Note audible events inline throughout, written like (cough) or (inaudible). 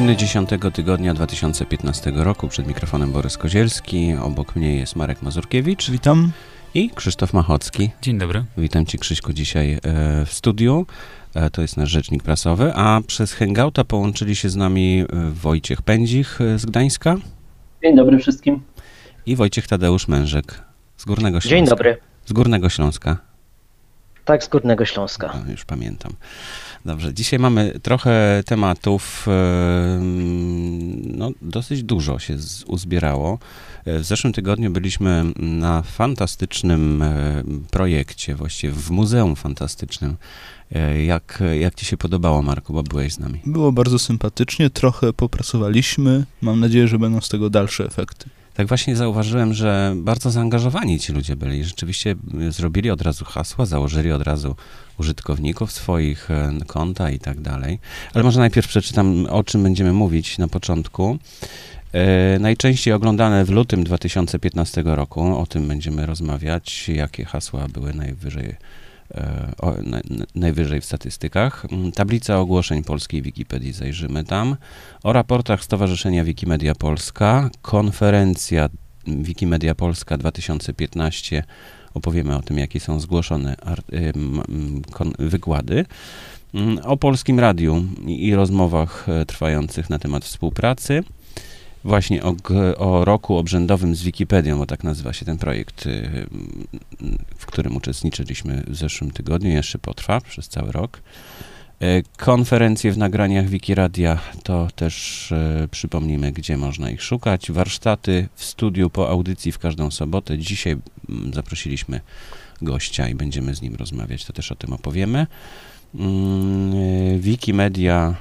Nowiny 10 tygodnia 2015 roku. Przed mikrofonem Borys Kozielski. Obok mnie jest Marek Mazurkiewicz. Witam. I Krzysztof Machocki. Dzień dobry. Witam Cię, Krzyśku, dzisiaj e, w studiu. E, to jest nasz rzecznik prasowy. A przez Hangouta połączyli się z nami e, Wojciech Pędzich z Gdańska. Dzień dobry wszystkim. I Wojciech Tadeusz Mężek z Górnego Śląska. Dzień dobry. Z Górnego Śląska. Tak, z Górnego Śląska. No, już pamiętam. Dobrze, dzisiaj mamy trochę tematów, no dosyć dużo się uzbierało. W zeszłym tygodniu byliśmy na fantastycznym e, projekcie, właściwie w Muzeum Fantastycznym. E, jak, jak ci się podobało, Marku, bo byłeś z nami? Było bardzo sympatycznie, trochę popracowaliśmy. Mam nadzieję, że będą z tego dalsze efekty tak właśnie zauważyłem, że bardzo zaangażowani ci ludzie byli. Rzeczywiście zrobili od razu hasła, założyli od razu użytkowników swoich e, konta i tak dalej. Ale może najpierw przeczytam, o czym będziemy mówić na początku. E, najczęściej oglądane w lutym 2015 roku, o tym będziemy rozmawiać, jakie hasła były najwyżej o, na, najwyżej w statystykach. Mm, tablica ogłoszeń polskiej Wikipedii, zajrzymy tam. O raportach Stowarzyszenia Wikimedia Polska, konferencja Wikimedia Polska 2015. Opowiemy o tym, jakie są zgłoszone y, wykłady. Mm, o Polskim Radiu i rozmowach e, trwających na temat współpracy właśnie o, o roku obrzędowym z Wikipedią, bo tak nazywa się ten projekt, y, w którym uczestniczyliśmy w zeszłym tygodniu, jeszcze potrwa przez cały rok. E, konferencje w nagraniach Wikiradia to też e, przypomnimy, gdzie można ich szukać. Warsztaty w studiu po audycji w każdą sobotę. Dzisiaj mm, zaprosiliśmy gościa i będziemy z nim rozmawiać, to też o tym opowiemy. Mm, Wikimedia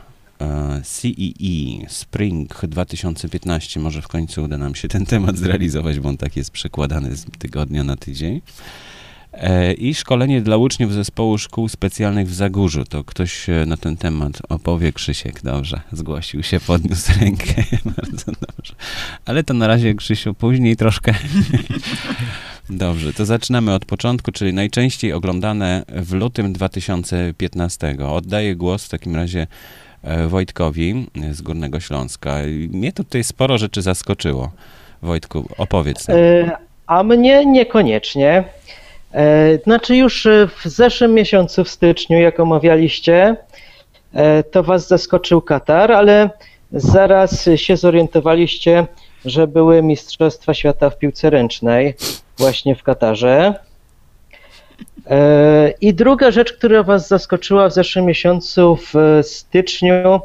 CEE e, Spring 2015. Może w końcu uda nam się ten temat zrealizować, bo on tak jest przekładany z tygodnia na tydzień. E, I szkolenie dla uczniów zespołu szkół specjalnych w Zagórzu. To ktoś e, na ten temat opowie. Krzysiek, dobrze, zgłosił się, podniósł rękę. (laughs) Bardzo dobrze. Ale to na razie, Krzysiu, później troszkę. (laughs) Dobrze, to zaczynamy od początku, czyli najczęściej oglądane w lutym 2015. Oddaję głos w takim razie Wojtkowi z Górnego Śląska. Mnie tutaj sporo rzeczy zaskoczyło. Wojtku, opowiedz nam. E, a mnie niekoniecznie. E, znaczy już w zeszłym miesiącu, w styczniu, jak omawialiście, to was zaskoczył Katar, ale zaraz się zorientowaliście, że były Mistrzostwa Świata w piłce ręcznej właśnie w Katarze. E, I druga rzecz, która Was zaskoczyła w zeszłym miesiącu, w styczniu,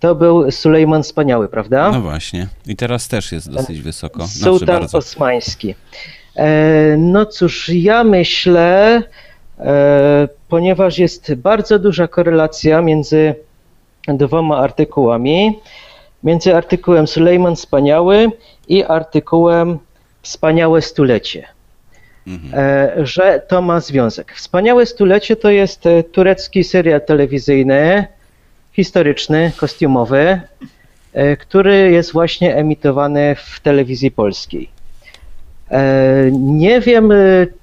to był Sulejman Wspaniały, prawda? No właśnie. I teraz też jest dosyć wysoko. Znaczy Sułtan Osmański. E, no cóż, ja myślę, e, ponieważ jest bardzo duża korelacja między dwoma artykułami, między artykułem Sulejman Wspaniały i artykułem Wspaniałe Stulecie. Mhm. E, że to ma związek. Wspaniałe stulecie to jest e, turecki serial telewizyjny, historyczny, kostiumowy, e, który jest właśnie emitowany w telewizji polskiej. Nie wiem,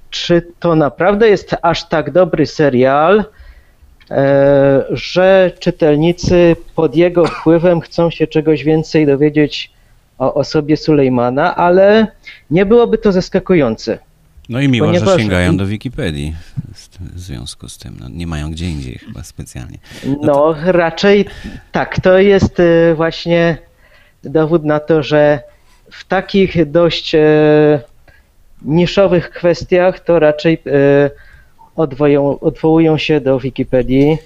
czy to naprawdę jest aż tak dobry serial, że czytelnicy pod jego wpływem chcą się czegoś więcej dowiedzieć o osobie Sulejmana, ale nie byłoby to zaskakujące. No i miło, Ponieważ... że sięgają do Wikipedii w związku z tym. No, nie mają gdzie indziej chyba specjalnie. No, no to... raczej tak, to jest y, właśnie dowód na to, że w takich dość y, niszowych kwestiach to raczej y, odwołują, odwołują się do Wikipedii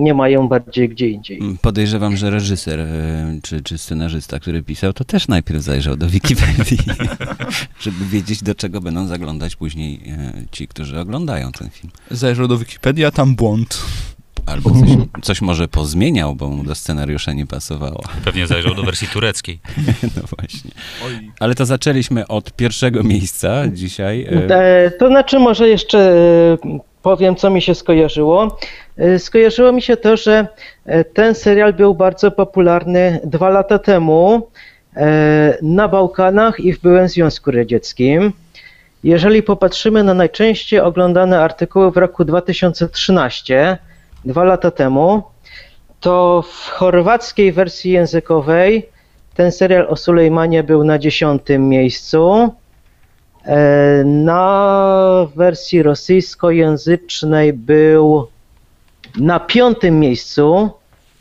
nie mają bardziej gdzie indziej. Mm, podejrzewam, że reżyser e, czy, czy scenarzysta, który pisał, to też najpierw zajrzał do Wikipedii, (laughs) żeby wiedzieć, do czego będą zaglądać później e, ci, którzy oglądają ten film. Zajrzał do Wikipedii, a tam błąd. Albo coś, coś, może pozmieniał, bo mu do scenariusza nie pasowało. Pewnie zajrzał do wersji tureckiej. (laughs) no właśnie. Ale to zaczęliśmy od pierwszego miejsca dzisiaj. E, to znaczy może jeszcze powiem, co mi się skojarzyło. E, skojarzyło mi się to, że e, ten serial był bardzo popularny dwa lata temu e, na Bałkanach i w byłym Związku Radzieckim. Jeżeli popatrzymy na najczęściej oglądane artykuły w roku 2013, dwa lata temu, to w chorwackiej wersji językowej ten serial o Sulejmanie był na dziesiątym miejscu. E, Na wersji rosyjskojęzycznej był na piątym miejscu.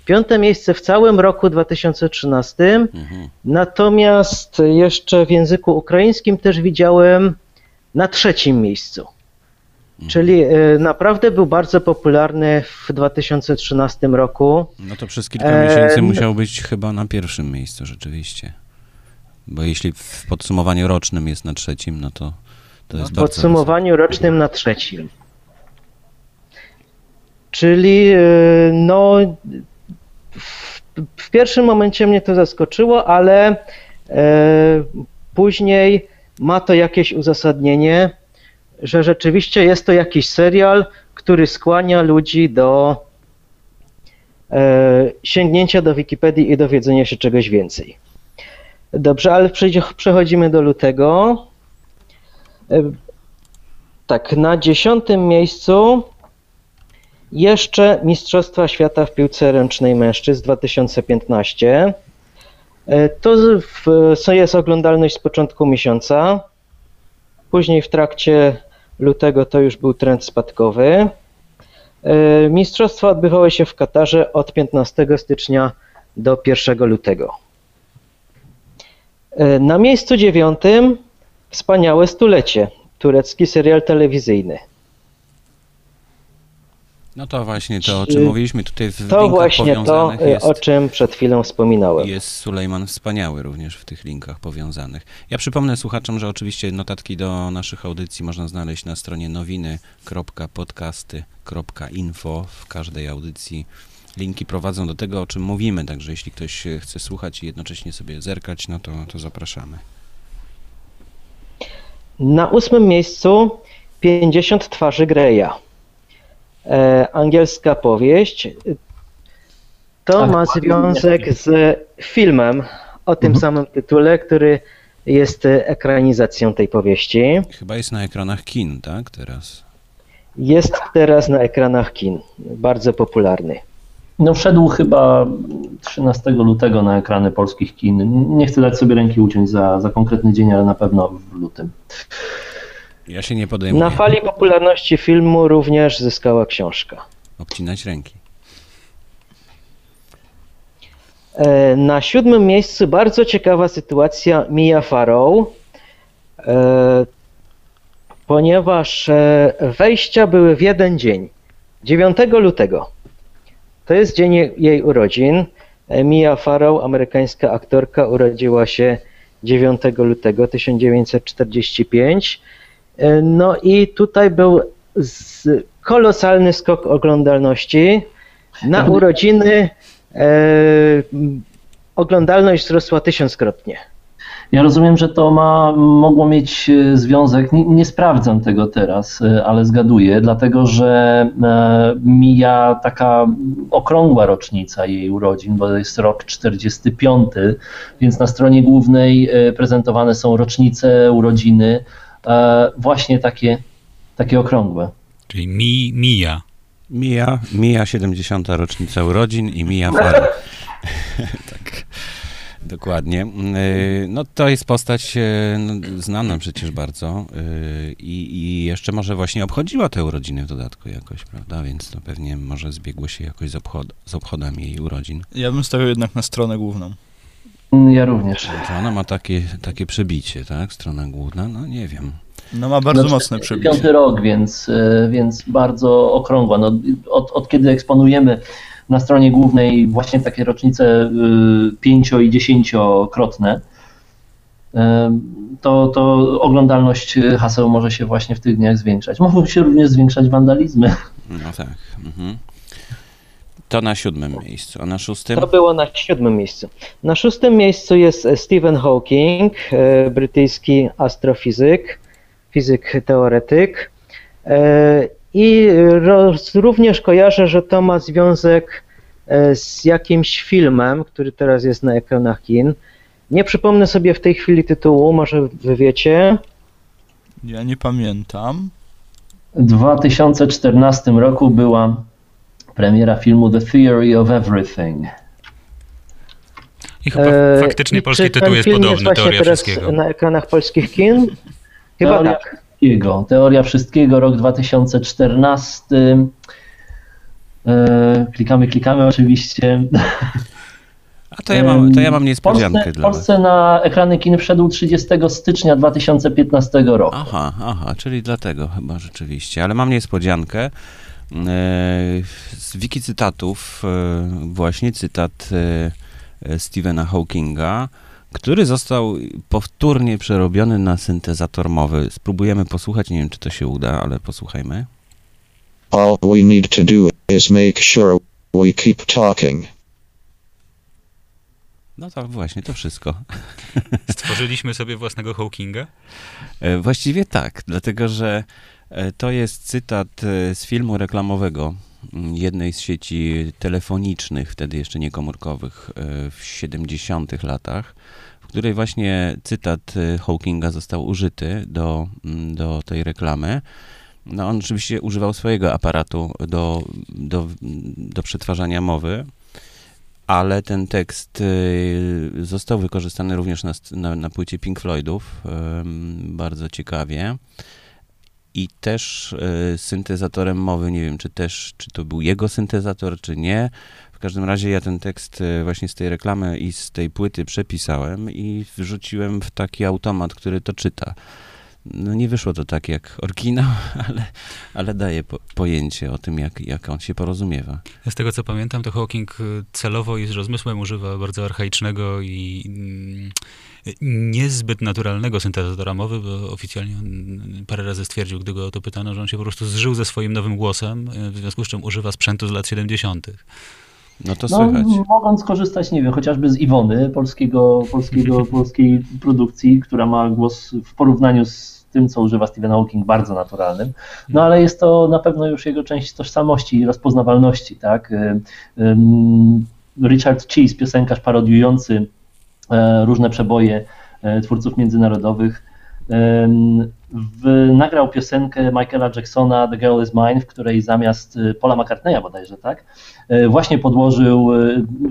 Piąte miejsce w całym roku 2013. Mhm. Natomiast jeszcze w języku ukraińskim też widziałem na trzecim miejscu. Czyli e, naprawdę był bardzo popularny w 2013 roku. No to przez kilka miesięcy no- musiał być chyba na pierwszym miejscu rzeczywiście. Bo jeśli w podsumowaniu rocznym jest na trzecim, no to to jest W bardzo podsumowaniu rocznym na trzecim. Czyli e, no w, w pierwszym momencie mnie to zaskoczyło, ale e, później ma to jakieś uzasadnienie, że rzeczywiście jest to jakiś serial, który skłania ludzi do e, sięgnięcia do Wikipedii i dowiedzenia się czegoś więcej. Dobrze, ale przechodzimy do lutego. E, Tak, na dziesiątym miejscu jeszcze Mistrzostwa Świata w piłce ręcznej mężczyzn 2015. E, To jest oglądalność z początku miesiąca. Później w trakcie lutego to już był trend spadkowy. E, Mistrzostwa odbywały się w Katarze od 15 stycznia do 1 lutego. E, Na miejscu dziewiątym Wspaniałe stulecie. Turecki serial telewizyjny. No to właśnie to, o Czy- czym mówiliśmy tutaj w To właśnie to, y, jest, o czym przed chwilą wspominałem. jest Sulejman Wspaniały również w tych linkach powiązanych. Ja przypomnę słuchaczom, że oczywiście notatki do naszych audycji można znaleźć na stronie nowiny.podcasty.info w każdej audycji. Linki prowadzą do tego, o czym mówimy, także jeśli ktoś chce słuchać i jednocześnie sobie zerkać, no to, to zapraszamy. Na ósmym miejscu 50 twarzy Greya. E, angielska powieść. To Tak, ma związek z filmem o tym Mhm. samym tytule, który jest ekranizacją tej powieści. Chyba jest na ekranach kin, tak, teraz? Jest teraz na ekranach kin. Bardzo popularny. No wszedł chyba 13 lutego na ekrany polskich kin. Nie chcę dać sobie ręki uciąć za, za konkretny dzień, ale na pewno w lutym. Ja się nie podejmuję Na fali popularności filmu również zyskała książka. obcinać ręki. E, Na siódmym miejscu bardzo ciekawa sytuacja Mia Farrow, e, ponieważ e, wejścia były w jeden dzień, 9 lutego. To jest dzień jej- urodzin. Mia Farrow, amerykańska aktorka, urodziła się 9 lutego 1945. E, No i tutaj był kolosalny skok oglądalności. Na urodziny e, oglądalność wzrosła tysiąckrotnie. Ja rozumiem, że to ma, mogło mieć e, związek, nie, nie sprawdzam tego teraz, e, ale zgaduję, dlatego że e, mija taka okrągła rocznica jej urodzin, bo to jest rok 45, więc na stronie głównej prezentowane są rocznice, urodziny, właśnie takie, takie okrągłe. Czyli mi, mija. Mija, mija 70. rocznica urodzin i mija Farrow. (laughs) dokładnie. Yy, No to jest postać yy, no, znana przecież bardzo yy, i, i jeszcze może właśnie obchodziła te urodziny w dodatku jakoś, prawda? Więc to pewnie może zbiegło się jakoś z, obchod z obchodami jej urodzin. Ja bym stawiał jednak na stronę główną. Ja również. Czy ona ma takie, takie przebicie, tak? Strona główna? No nie wiem. No ma bardzo No, mocne Piąty przebicie. rok, więc, więc bardzo okrągła. No, od, od kiedy eksponujemy na stronie głównej właśnie takie rocznice y, pięcio- i dziesięciokrotne, e, to, to oglądalność haseł może się właśnie w tych dniach zwiększać. Mogą się również zwiększać wandalizmy. No tak. Mhm. To na siódmym miejscu, a na szóstym? To było na siódmym miejscu. Na szóstym miejscu jest Stephen Hawking, e, brytyjski astrofizyk, fizyk teoretyk. E, I roz, również kojarzę, że to ma związek e, z jakimś filmem, który teraz jest na ekranach kin. Nie przypomnę sobie w tej chwili tytułu, może wy wiecie. Ja nie pamiętam. W 2014 roku była Premiera filmu The Theory of Everything. I chyba E, faktycznie i polski tytuł jest podobny, właśnie Teoria teraz Wszystkiego. na ekranach polskich kin? Chyba Teoria tak. Wszystkiego. Teoria Wszystkiego, rok 2014. E, klikamy, klikamy oczywiście. (laughs) A to ja mam, to ja mam niespodziankę Polsce, w dla was. Polsce na ekrany kin wszedł 30 stycznia 2015 roku. Aha, aha, czyli dlatego chyba rzeczywiście. Ale mam niespodziankę. E, Z wiki cytatów, e, właśnie cytat Stephena Hawkinga, który został powtórnie przerobiony na syntezator mowy. Spróbujemy posłuchać, nie wiem czy to się uda, ale posłuchajmy. All we need to do is make sure we keep talking. No to właśnie, to wszystko. (laughs) Stworzyliśmy sobie własnego Hawkinga. E, Właściwie tak, dlatego że e, to jest cytat e, z filmu reklamowego jednej z sieci telefonicznych, wtedy jeszcze nie komórkowych, e, w 70 latach, w której właśnie cytat e, Hawkinga został użyty do, m, do tej reklamy. No on oczywiście używał swojego aparatu do, do, do przetwarzania mowy, ale ten tekst y, został wykorzystany również na, na, na płycie Pink Floydów, bardzo ciekawie. I też y, syntezatorem mowy, nie wiem, czy też, czy to był jego syntezator, czy nie. W każdym razie ja ten tekst y, właśnie z tej reklamy i z tej płyty przepisałem i wrzuciłem w taki automat, który to czyta. No nie wyszło to tak jak oryginał, (laughs) ale, ale daje po, pojęcie o tym, jak, jak on się porozumiewa. Z tego co pamiętam, to Hawking y, celowo i z rozmysłem używa bardzo archaicznego i mm, niezbyt naturalnego syntezatora mowy, bo oficjalnie on parę razy stwierdził, gdy go o to pytano, że on się po prostu zżył ze swoim nowym głosem, y, w związku z czym używa sprzętu z lat 70. No to No, słychać. mogąc korzystać, nie wiem, chociażby z Iwony, polskiego, polskiego, (laughs) polskiej produkcji, która ma głos w porównaniu z tym, co używa Stephen Hawking, bardzo naturalnym. No ale jest to na pewno już jego część tożsamości i rozpoznawalności, tak? Ym, Richard Cheese, piosenkarz parodiujący e, różne przeboje e, twórców międzynarodowych, w, nagrał piosenkę Michaela Jacksona The Girl Is Mine, w której zamiast e, Paula McCartneya bodajże, tak? e, właśnie podłożył,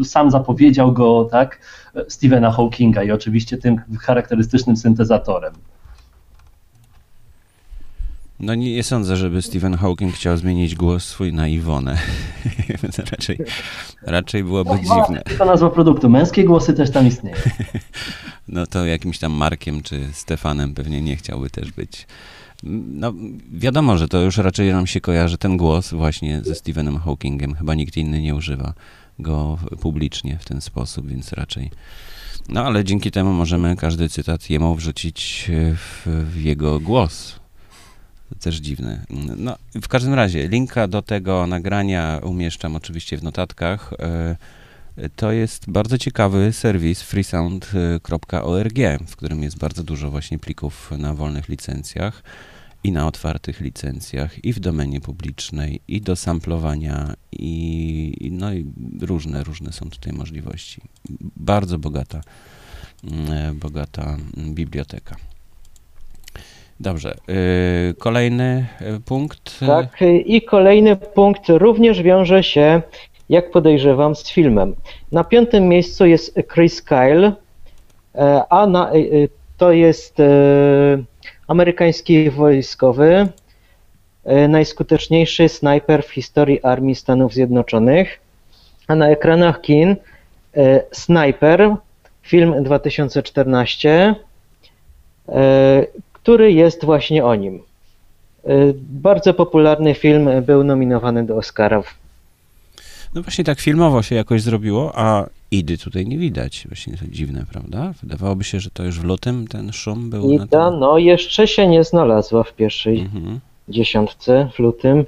e, sam zapowiedział go, tak, e, Stephena Hawkinga i oczywiście tym charakterystycznym syntezatorem. No nie, nie sądzę, żeby Stephen Hawking chciał zmienić głos swój na Iwonę. (laughs) raczej, raczej byłoby dziwne. To nazwa produktu. Męskie głosy też tam istnieją. (laughs) No to jakimś tam Markiem czy Stefanem pewnie nie chciałby też być. No wiadomo, że to już raczej nam się kojarzy ten głos właśnie ze Stephenem Hawkingiem. Chyba nikt inny nie używa go publicznie w ten sposób, więc raczej... No ale dzięki temu możemy każdy cytat jemu wrzucić w, w jego głos. Też dziwne. No, w każdym razie, linka do tego nagrania umieszczam oczywiście w notatkach. E, To jest bardzo ciekawy serwis freesound.org, w którym jest bardzo dużo właśnie plików na wolnych licencjach i na otwartych licencjach, i w domenie publicznej, i do samplowania, i, no i różne, różne są tutaj możliwości. Bardzo bogata, mm, bogata biblioteka. Dobrze. y, Kolejny y, punkt. Tak, i kolejny punkt również wiąże się, jak podejrzewam, z filmem. Na piątym miejscu jest Chris Kyle, e, a na, e, e, to jest amerykański wojskowy, najskuteczniejszy snajper w historii Armii Stanów Zjednoczonych. A na ekranach kin Sniper, film 2014, e, który jest właśnie o nim. E, Bardzo popularny film był nominowany do Oscarów. No właśnie tak filmowo się jakoś zrobiło, a Idy tutaj nie widać. Właśnie to dziwne, prawda? Wydawałoby się, że to już w lutym ten szum był. Ida, tym. no jeszcze się nie znalazła w pierwszej Mhm. dziesiątce w lutym.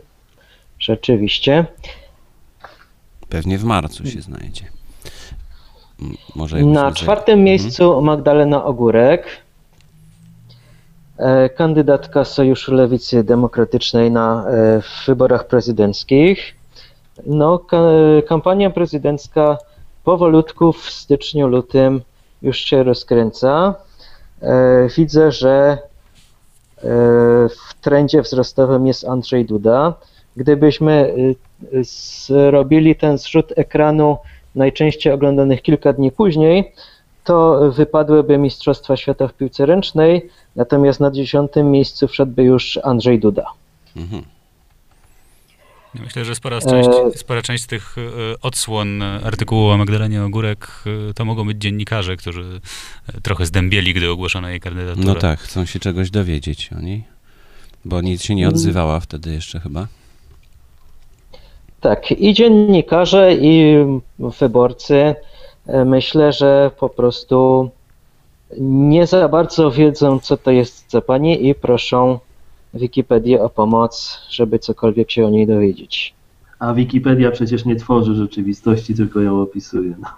Rzeczywiście. Pewnie w marcu się znajdzie. Może Na czwartym Mhm. miejscu Magdalena Ogórek, kandydatka Sojuszu Lewicy Demokratycznej na e, w wyborach prezydenckich. No, ka, kampania prezydencka powolutku w styczniu, lutym już się rozkręca. E, Widzę, że e, w trendzie wzrostowym jest Andrzej Duda. Gdybyśmy e, zrobili ten zrzut ekranu najczęściej oglądanych kilka dni później, to wypadłyby Mistrzostwa Świata w piłce ręcznej, natomiast na dziesiątym miejscu wszedłby już Andrzej Duda. Mhm. Ja Myślę, że spora część, E, spora część tych e, odsłon artykułu o Magdalenie Ogórek e, to mogą być dziennikarze, którzy trochę zdębieli, gdy ogłoszono jej kandydaturę. No tak, chcą się czegoś dowiedzieć o niej. Bo nic się nie odzywała wtedy jeszcze chyba. Tak, i dziennikarze, i wyborcy myślę, że po prostu nie za bardzo wiedzą, co to jest za pani i proszą Wikipedię o pomoc, żeby cokolwiek się o niej dowiedzieć. A Wikipedia przecież nie tworzy rzeczywistości, tylko ją opisuje. No.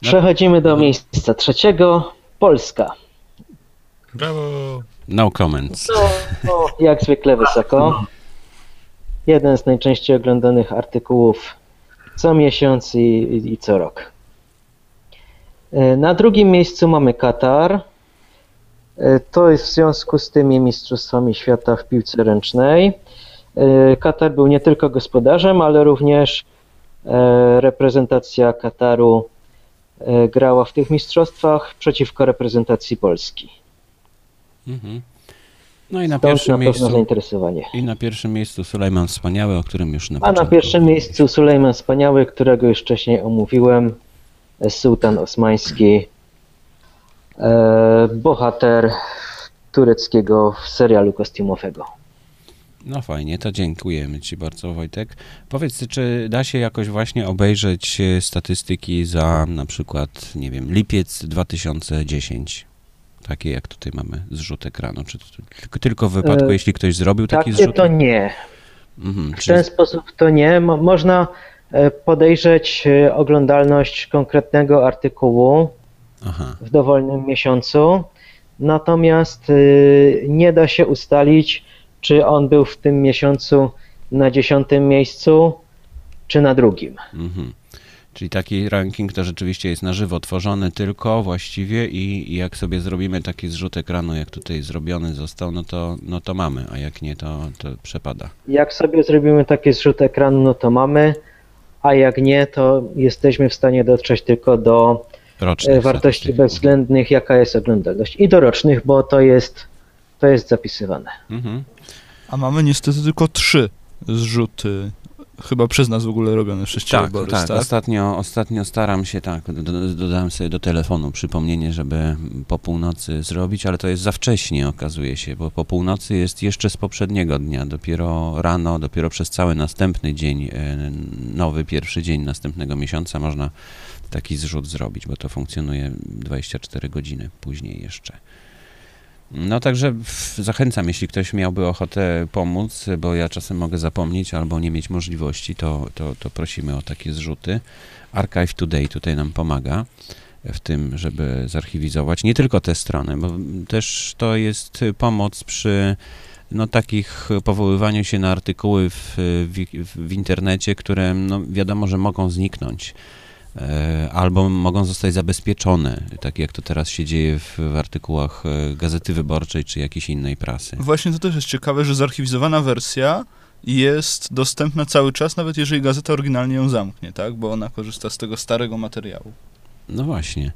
Przechodzimy do miejsca trzeciego. Polska. Brawo! No comments. No, jak zwykle wysoko. Jeden z najczęściej oglądanych artykułów co miesiąc i, i co rok. E, Na drugim miejscu mamy Katar. E, To jest w związku z tymi Mistrzostwami Świata w piłce ręcznej. E, Katar był nie tylko gospodarzem, ale również reprezentacja Kataru grała w tych mistrzostwach przeciwko reprezentacji Polski. Mhm. No i na Stąd na pierwszym pewno miejscu zainteresowanie. i na pierwszym miejscu Sulejman Wspaniały, o którym już na A na pierwszym miejscu Sulejman Wspaniały, którego już wcześniej omówiłem, sułtan osmański, e, bohater tureckiego serialu kostiumowego. No fajnie, to dziękujemy Ci bardzo Wojtek. Powiedz, czy da się jakoś właśnie obejrzeć e, statystyki za na przykład, nie wiem, lipiec 2010? Takie jak tutaj mamy zrzut ekranu. Czy tylko- w wypadku, E, jeśli ktoś zrobił taki Takie zrzut? to nie. Mhm, W czyli- ten sposób to nie. Mo- można e, podejrzeć e, oglądalność konkretnego artykułu Aha, w dowolnym miesiącu, natomiast nie da się ustalić, czy on był w tym miesiącu na dziesiątym miejscu, czy na drugim. mhm. Czyli taki ranking to rzeczywiście jest na żywo tworzony tylko właściwie i, i jak sobie zrobimy taki zrzut ekranu, jak tutaj zrobiony został, no to, no to mamy, a jak nie, to, to przepada. Jak sobie zrobimy taki zrzut ekranu, no to mamy, a jak nie, to jesteśmy w stanie dotrzeć tylko do Rocznych e, wartości statystyk. bezwzględnych, jaka jest oglądalność. I do rocznych, bo to jest, to jest zapisywane. Mhm. A mamy niestety tylko trzy zrzuty, chyba przez nas w ogóle robione przez Ciebie, Tak, Borys, tak. tak? Ostatnio, ostatnio staram się, tak, do, dodałem sobie do telefonu przypomnienie, żeby po północy zrobić, ale to jest za wcześnie okazuje się, bo po północy jest jeszcze z poprzedniego dnia, dopiero rano, dopiero przez cały następny dzień, e, nowy pierwszy dzień następnego miesiąca można taki zrzut zrobić, bo to funkcjonuje 24 godziny później jeszcze. No także zachęcam, jeśli ktoś miałby ochotę pomóc, bo ja czasem mogę zapomnieć albo nie mieć możliwości, to, to, to prosimy o takie zrzuty. Archive Today tutaj nam pomaga w tym, żeby zarchiwizować nie tylko te strony, bo też to jest pomoc przy no, takich powoływaniu się na artykuły w, w, w internecie, które no, wiadomo, że mogą zniknąć albo mogą zostać zabezpieczone, tak jak to teraz się dzieje w, w artykułach e, Gazety Wyborczej czy jakiejś innej prasy. Właśnie to też jest ciekawe, że zarchiwizowana wersja jest dostępna cały czas, nawet jeżeli gazeta oryginalnie ją zamknie, tak? Bo ona korzysta z tego starego materiału. No właśnie.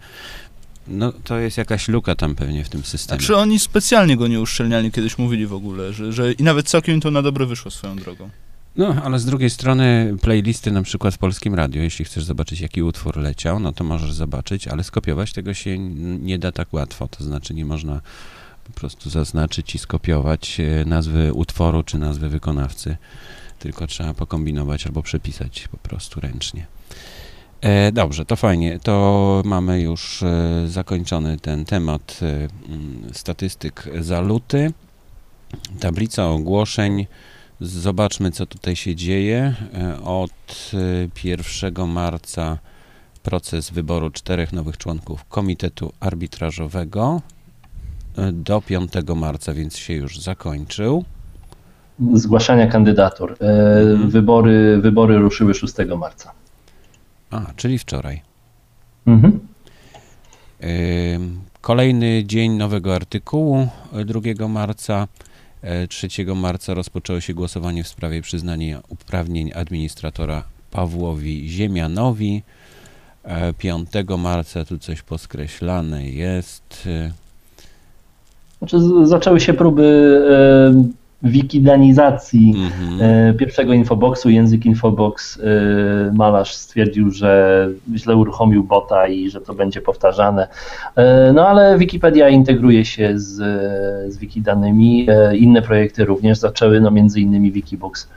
No to jest jakaś luka tam pewnie w tym systemie. Znaczy oni specjalnie go nie uszczelniali, kiedyś mówili w ogóle, że, że i nawet całkiem to na dobre wyszło swoją drogą. No, ale z drugiej strony playlisty na przykład w Polskim Radiu, jeśli chcesz zobaczyć, jaki utwór leciał, no to możesz zobaczyć, ale skopiować tego się nie da tak łatwo, to znaczy nie można po prostu zaznaczyć i skopiować e, nazwy utworu czy nazwy wykonawcy, tylko trzeba pokombinować albo przepisać po prostu ręcznie. E, dobrze, to fajnie. To mamy już e, zakończony ten temat statystyk za luty. Tablica ogłoszeń. Zobaczmy, co tutaj się dzieje. E, Od e, 1 marca proces wyboru czterech nowych członków Komitetu Arbitrażowego e, do 5 marca, więc się już zakończył. Zgłaszania kandydatur. E, Mhm. wybory, wybory ruszyły 6 marca. A, czyli wczoraj. Mhm. Kolejny dzień nowego artykułu, y, 2 marca. E, 3 marca rozpoczęło się głosowanie w sprawie przyznania uprawnień administratora Pawłowi Ziemianowi. E, 5 marca tu coś poskreślane jest. E, Znaczy, zaczęły się próby e, wikidanizacji mhm. e, pierwszego infoboxu. Język infobox e, malarz stwierdził, że źle uruchomił bota i że to będzie powtarzane. E, no ale Wikipedia integruje się z, z wikidanymi. Inne projekty również zaczęły, no między innymi Wikibox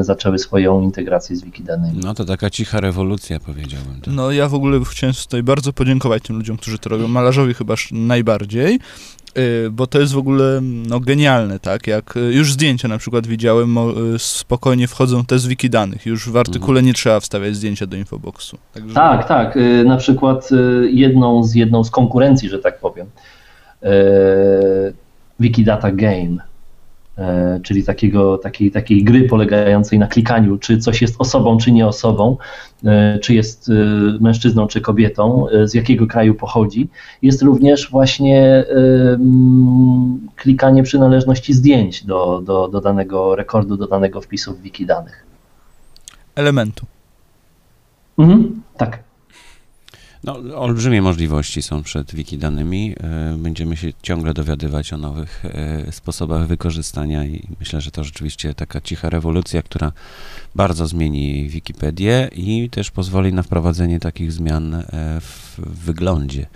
zaczęły swoją integrację z wikidanymi. No to taka cicha rewolucja, powiedziałbym. Tak. No ja w ogóle chciałem tutaj bardzo podziękować tym ludziom, którzy to robią. Malarzowi chyba najbardziej, bo to jest w ogóle no, genialne, tak? Jak y, już zdjęcia na przykład widziałem, y, spokojnie wchodzą te z wiki danych. Już w artykule nie trzeba wstawiać zdjęcia do infoboxu. Także... Tak, tak. y, Na przykład y, jedną z, jedną z konkurencji, że tak powiem, y, Wikidata Game, y, czyli takiego, takiej, takiej gry polegającej na klikaniu, czy coś jest osobą, czy nie osobą, y, czy jest y, mężczyzną, czy kobietą, z jakiego kraju pochodzi, jest również właśnie klikanie przynależności zdjęć do, do, do danego rekordu, do danego wpisu w wiki danych. Elementu. Mhm, tak. No, olbrzymie możliwości są przed wikidanymi. E, Będziemy się ciągle dowiadywać o nowych e, sposobach wykorzystania i myślę, że to rzeczywiście taka cicha rewolucja, która bardzo zmieni Wikipedię i też pozwoli na wprowadzenie takich zmian e, w wyglądzie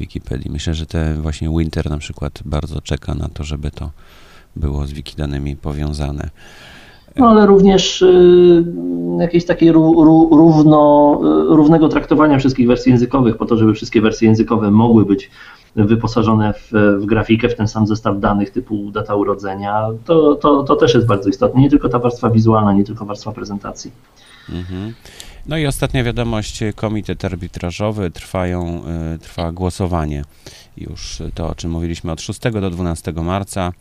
Wikipedii. Myślę, że ten właśnie Winter na przykład bardzo czeka na to, żeby to było z wikidanymi powiązane. No ale również y, jakieś takie ró, ró, równo, y, równego traktowania wszystkich wersji językowych, po to, żeby wszystkie wersje językowe mogły być wyposażone w, w grafikę, w ten sam zestaw danych typu data urodzenia, to, to, to też jest bardzo istotne. Nie tylko ta warstwa wizualna, nie tylko warstwa prezentacji. Mhm. No i ostatnia wiadomość, komitet arbitrażowy, trwają, y, trwa głosowanie. Już to, o czym mówiliśmy od 6 do 12 marca.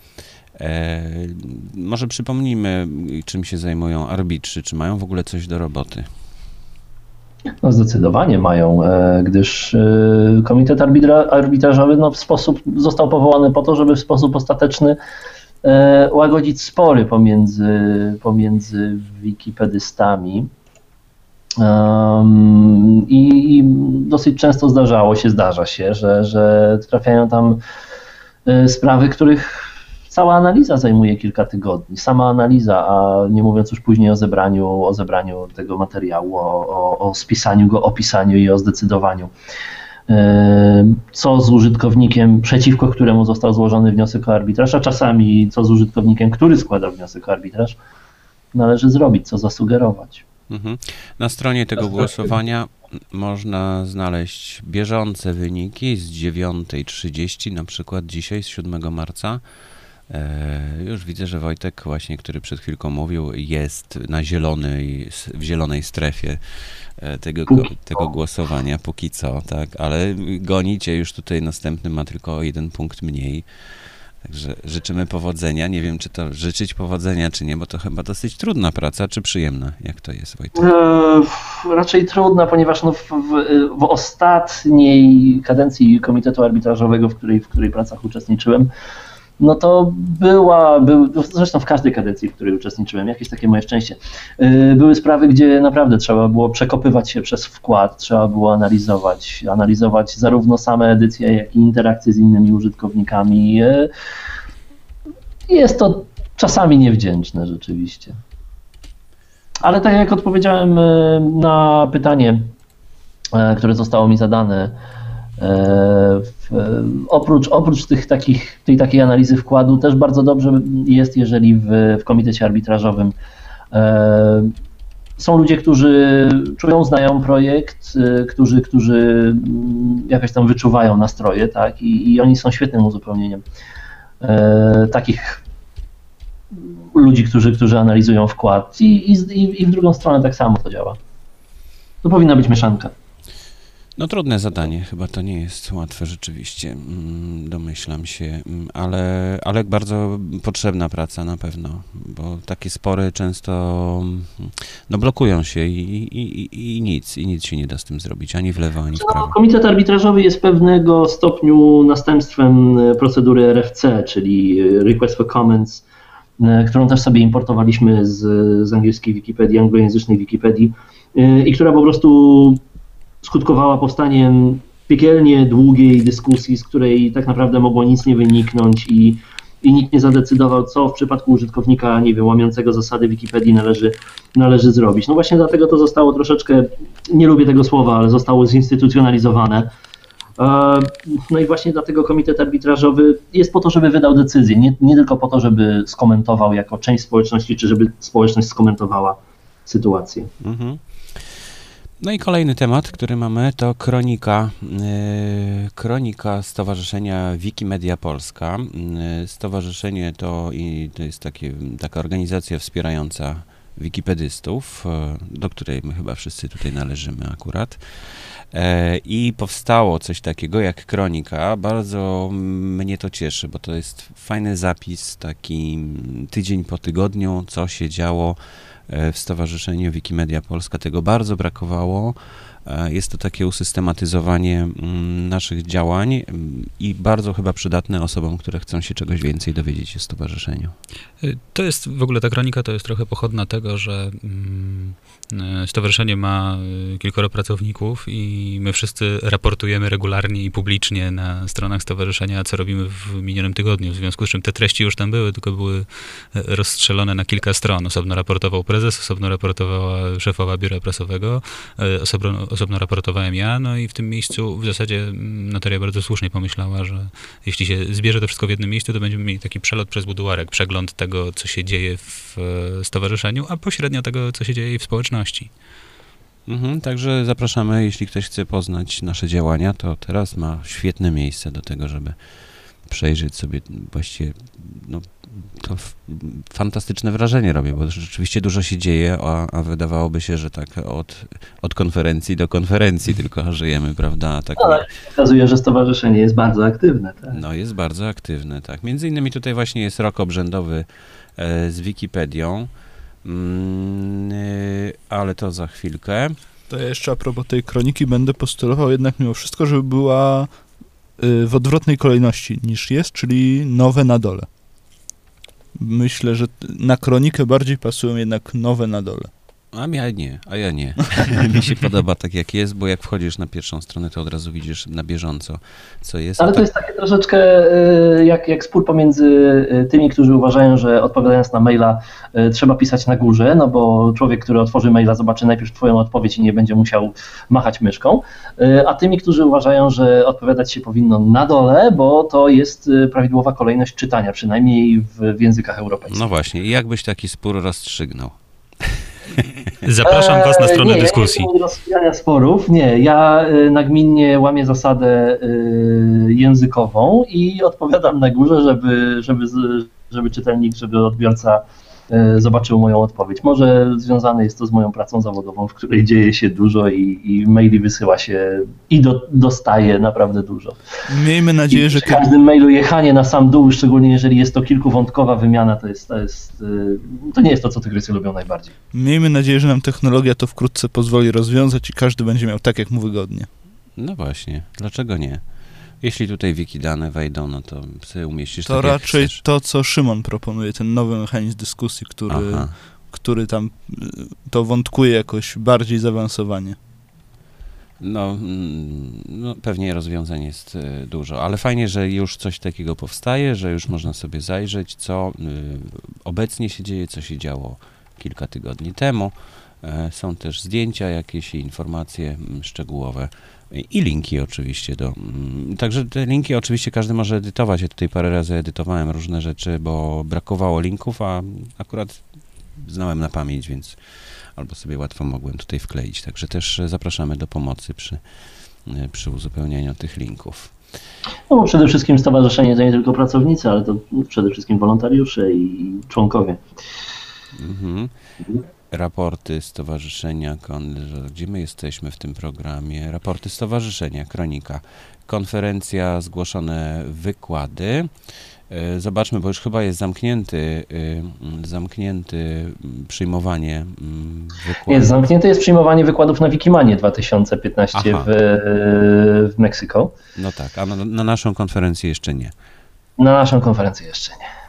E, może przypomnijmy, czym się zajmują arbitrzy, czy mają w ogóle coś do roboty. No zdecydowanie mają, e, gdyż e, komitet arbitra, arbitrażowy no, w sposób, został powołany po to, żeby w sposób ostateczny łagodzić spory pomiędzy, pomiędzy wikipedystami. Um, i, I dosyć często zdarzało się, zdarza się, że, że trafiają tam sprawy, których cała analiza zajmuje kilka tygodni. Sama analiza, a nie mówiąc już później o zebraniu, o zebraniu tego materiału, o, o, o spisaniu go, opisaniu i o zdecydowaniu. E, Co z użytkownikiem, przeciwko któremu został złożony wniosek o arbitraż, a czasami co z użytkownikiem, który składał wniosek o arbitraż, należy zrobić, co zasugerować. Mhm. Na stronie tego głosowania można znaleźć bieżące wyniki z 9.30, na przykład dzisiaj, z 7 marca. E, już widzę, że Wojtek, właśnie, który przed chwilką mówił, jest na zielonej, w zielonej strefie e, tego, tego głosowania, póki co, tak, ale gonicie już tutaj, następny ma tylko jeden punkt mniej. Także życzymy powodzenia. Nie wiem, czy to życzyć powodzenia, czy nie, bo to chyba dosyć trudna praca, czy przyjemna? Jak to jest, Wojtek? E, Raczej trudna, ponieważ no w, w, w ostatniej kadencji Komitetu Arbitrażowego, w której, w której pracach uczestniczyłem, no to była, był, zresztą w każdej kadencji, w której uczestniczyłem, jakieś takie moje szczęście, e, były sprawy, gdzie naprawdę trzeba było przekopywać się przez wkład, trzeba było analizować, analizować zarówno same edycje, jak i interakcje z innymi użytkownikami. E, Jest to czasami niewdzięczne rzeczywiście. Ale tak jak odpowiedziałem e, na pytanie, które zostało mi zadane, oprócz, oprócz tych takich, tej takiej analizy wkładu, też bardzo dobrze jest, jeżeli w, w komitecie arbitrażowym e, są ludzie, którzy czują, znają projekt, e, którzy, którzy mm, jakoś tam wyczuwają nastroje, tak, i, i oni są świetnym uzupełnieniem e, takich ludzi, którzy, którzy analizują wkład i, i i w drugą stronę tak samo to działa. To powinna być mieszanka. No trudne zadanie, chyba to nie jest łatwe rzeczywiście, mm, domyślam się, mm, ale, ale bardzo potrzebna praca na pewno, bo takie spory często mm, no, blokują się i, i, i, nic, i nic się nie da z tym zrobić, ani w lewo, ani w prawo. komitet arbitrażowy jest pewnego stopniu następstwem e, procedury RFC, czyli e, Request for Comments, e, którą też sobie importowaliśmy z, z angielskiej Wikipedii, anglojęzycznej Wikipedii i która po prostu skutkowała powstaniem piekielnie długiej dyskusji, z której tak naprawdę mogło nic nie wyniknąć i, i nikt nie zadecydował, co w przypadku użytkownika, nie wiem, łamiącego zasady Wikipedii należy, należy zrobić. No właśnie dlatego to zostało troszeczkę, nie lubię tego słowa, ale zostało zinstytucjonalizowane. E, No i właśnie dlatego komitet arbitrażowy jest po to, żeby wydał decyzję, nie, nie tylko po to, żeby skomentował jako część społeczności, czy żeby społeczność skomentowała sytuację. Mhm. No i kolejny temat, który mamy, to kronika, e, kronika Stowarzyszenia Wikimedia Polska. E, Stowarzyszenie to, i to jest takie, taka organizacja wspierająca wikipedystów, e, do której my chyba wszyscy tutaj należymy akurat. I powstało coś takiego jak kronika. Bardzo mnie to cieszy, bo to jest fajny zapis, taki tydzień po tygodniu, co się działo w Stowarzyszeniu Wikimedia Polska. Tego bardzo brakowało. Jest to takie usystematyzowanie mm, naszych działań mm, i bardzo chyba przydatne osobom, które chcą się czegoś więcej dowiedzieć o stowarzyszeniu. Y, To jest w ogóle ta kronika to jest trochę pochodna tego, że mm, y, stowarzyszenie ma y, kilkoro pracowników i my wszyscy raportujemy regularnie i publicznie na stronach stowarzyszenia, co robimy w minionym tygodniu. W związku z czym te treści już tam były, tylko były rozstrzelone na kilka stron. Osobno raportował prezes, osobno raportowała szefowa biura prasowego, osobno, osobno raportowałem ja, no i w tym miejscu w zasadzie mm, Natalia bardzo słusznie pomyślała, że jeśli się zbierze to wszystko w jednym miejscu, to będziemy mieli taki przelot przez buduarek, przegląd tego, co się dzieje w e, stowarzyszeniu, a pośrednio tego, co się dzieje w społeczności. Mhm, także zapraszamy, jeśli ktoś chce poznać nasze działania, to teraz ma świetne miejsce do tego, żeby przejrzeć sobie właściwie, no, to fantastyczne wrażenie robię, bo rzeczywiście dużo się dzieje, a, a wydawałoby się, że tak od, od konferencji do konferencji tylko żyjemy, prawda? Tak, Ale okazuje, że stowarzyszenie jest bardzo aktywne. Tak? no jest bardzo aktywne, tak. Między innymi tutaj właśnie jest rok obrzędowy e, z Wikipedią, mm, y, ale to za chwilkę. To ja jeszcze a propos tej kroniki będę postulował jednak mimo wszystko, żeby była w odwrotnej kolejności niż jest, czyli nowe na dole. Myślę, że na kronikę bardziej pasują jednak nowe na dole. A ja nie, a ja nie. (laughs) Mi się podoba tak jak jest, bo jak wchodzisz na pierwszą stronę, to od razu widzisz na bieżąco, co jest. Ale to tak- jest takie troszeczkę y, jak, jak spór pomiędzy y, tymi, którzy uważają, że odpowiadając na maila y, trzeba pisać na górze, no bo człowiek, który otworzy maila, zobaczy najpierw Twoją odpowiedź i nie będzie musiał machać myszką, a tymi, którzy uważają, że odpowiadać się powinno na dole, bo to jest prawidłowa kolejność czytania, przynajmniej w, w językach europejskich. No właśnie, i jakbyś taki spór rozstrzygnął? Zapraszam was na Eee, stronę nie, dyskusji. Nie rozwijania sporów. Nie, ja y, nagminnie łamię zasadę y, językową i odpowiadam na górze, żeby, żeby, żeby czytelnik, żeby odbiorca zobaczył moją odpowiedź. Może związane jest to z moją pracą zawodową, w której dzieje się dużo i, i maili wysyła się i do, dostaje naprawdę dużo. Miejmy nadzieję, I że przy każdym mailu jechanie na sam dół, szczególnie jeżeli jest to kilkuwątkowa wymiana, to jest, to jest y, to nie jest to, co tygrysy lubią najbardziej. Miejmy nadzieję, że nam technologia to wkrótce pozwoli rozwiązać i każdy będzie miał tak, jak mu wygodnie. No właśnie, dlaczego nie? Jeśli tutaj wiki dane wejdą, no to sobie umieścisz To tak, raczej to, co Szymon proponuje, ten nowy mechanizm dyskusji, który, Aha. który tam y, to wątkuje jakoś bardziej zaawansowanie. No, mm, no, pewnie rozwiązań jest e, dużo, ale fajnie, że już coś takiego powstaje, że już można sobie zajrzeć, co y, obecnie się dzieje, co się działo kilka tygodni temu. E, Są też zdjęcia jakieś informacje mm, szczegółowe i linki oczywiście do. mm, Także te linki oczywiście każdy może edytować. Ja tutaj parę razy edytowałem różne rzeczy, bo brakowało linków, a akurat znałem na pamięć, więc albo sobie łatwo mogłem tutaj wkleić. Także też zapraszamy do pomocy przy, e, przy uzupełnianiu tych linków. No przede wszystkim stowarzyszenie to nie tylko pracownicy, ale to przede wszystkim wolontariusze i członkowie. Mhm. Raporty stowarzyszenia, gdzie my jesteśmy w tym programie? Raporty stowarzyszenia, kronika, konferencja, zgłoszone wykłady. E, Zobaczmy, bo już chyba jest zamknięty, y, zamknięty przyjmowanie wykładów. Jest zamknięte jest przyjmowanie wykładów na Wikimanie 2015 Aha. w, w Meksyko. No tak, a na, na naszą konferencję jeszcze nie. Na naszą konferencję jeszcze nie.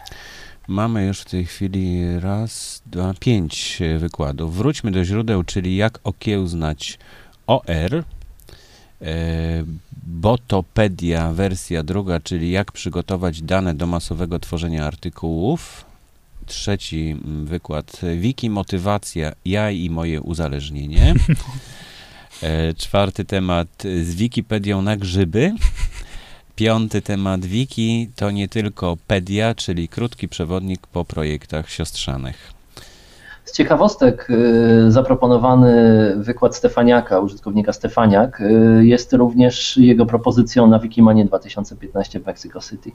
Mamy już w tej chwili raz, dwa, pięć e, wykładów. Wróćmy do źródeł, czyli jak okiełznać OR. E, Botopedia, wersja druga, czyli jak przygotować dane do masowego tworzenia artykułów. Trzeci mm, wykład, wiki, motywacja, ja i moje uzależnienie. (laughs) E, Czwarty temat, z Wikipedią na grzyby. Piąty temat wiki to nie tylko pedia, czyli krótki przewodnik po projektach siostrzanych. Z ciekawostek y, zaproponowany wykład Stefaniaka, użytkownika Stefaniak, y, jest również jego propozycją na Wikimanie 2015 w Mexico City.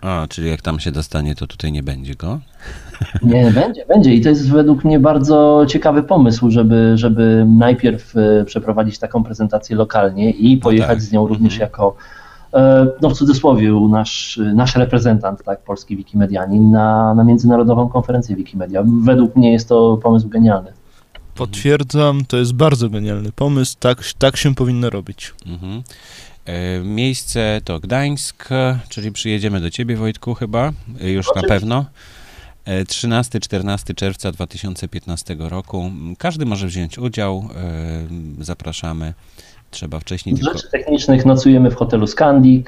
A, czyli jak tam się dostanie, to tutaj nie będzie go. (laughs) Nie, będzie, będzie i to jest według mnie bardzo ciekawy pomysł, żeby, żeby najpierw y, przeprowadzić taką prezentację lokalnie i pojechać tak. z nią również Mhm. jako, no w cudzysłowie, nasz, nasz reprezentant, tak, polski Wikimedianin na, na międzynarodową konferencję Wikimedia. Według mnie jest to pomysł genialny. Potwierdzam, to jest bardzo genialny pomysł, tak, tak się powinno robić. Mhm. E, Miejsce to Gdańsk, czyli przyjedziemy do ciebie, Wojtku, chyba, e, już na Oczywiście. pewno. E, 13-14 czerwca 2015 roku. Każdy może wziąć udział. e, Zapraszamy. Trzeba wcześniej Z tylko. rzeczy technicznych nocujemy w hotelu Scandic,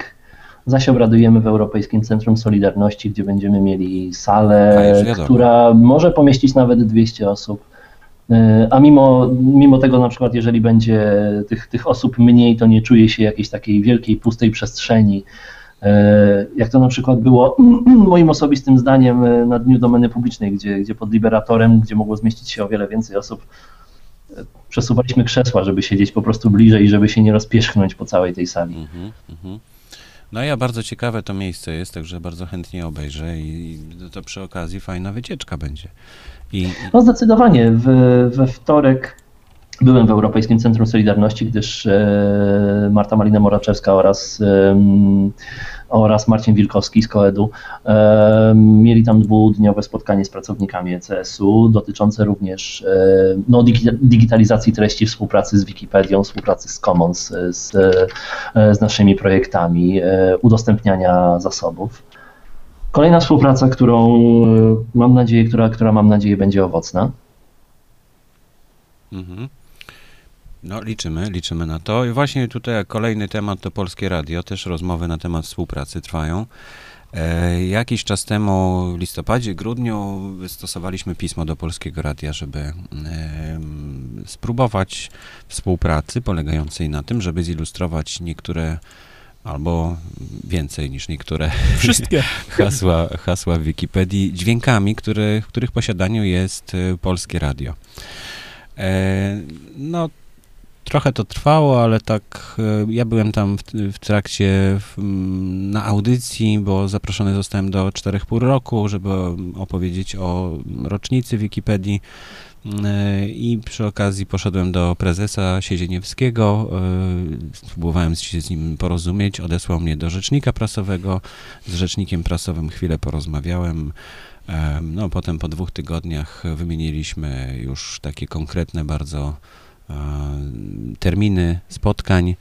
zaś obradujemy w Europejskim Centrum Solidarności, gdzie będziemy mieli salę, która może pomieścić nawet 200 osób. E, A mimo, mimo tego, na przykład, jeżeli będzie tych, tych osób mniej, to nie czuje się jakiejś takiej wielkiej, pustej przestrzeni. E, Jak to na przykład było (clears throat) moim osobistym zdaniem e, na Dniu Domeny Publicznej, gdzie, gdzie pod Liberatorem, gdzie mogło zmieścić się o wiele więcej osób, e, przesuwaliśmy krzesła, żeby siedzieć po prostu bliżej i żeby się nie rozpierzchnąć po całej tej sali. Mhm, mhm. No ja bardzo ciekawe to miejsce jest, także bardzo chętnie obejrzę i i to przy okazji fajna wycieczka będzie. I No zdecydowanie. W, we wtorek byłem w Europejskim Centrum Solidarności, gdyż e, Marta Malina Moraczewska oraz, oraz Marcin Wilkowski z Koedu em, mieli tam dwudniowe spotkanie z pracownikami ECS-u dotyczące również e, no, digi- digitalizacji treści, współpracy z Wikipedią, współpracy z Commons, e, z, e, z naszymi projektami, e, udostępniania zasobów. Kolejna współpraca, którą e, mam nadzieję, która, która mam nadzieję będzie owocna. Mhm. No, liczymy, liczymy na to. I właśnie tutaj kolejny temat to Polskie Radio. Też rozmowy na temat współpracy trwają. E, jakiś czas temu, w listopadzie, grudniu, wystosowaliśmy pismo do Polskiego Radia, żeby e, spróbować współpracy polegającej na tym, żeby zilustrować niektóre albo więcej niż niektóre Wszystkie. (laughs) hasła, hasła w Wikipedii dźwiękami, w których posiadaniu jest e, polskie radio. E, no, trochę to trwało, ale tak, e, ja byłem tam w, w trakcie w, na audycji, bo zaproszony zostałem do 4,5 roku, żeby opowiedzieć o rocznicy Wikipedii. E, I przy okazji poszedłem do prezesa Siedzieniewskiego, e, spróbowałem się z nim porozumieć, odesłał mnie do rzecznika prasowego, z rzecznikiem prasowym chwilę porozmawiałem. E, No, potem po dwóch tygodniach wymieniliśmy już takie konkretne bardzo e, terminy spotkań.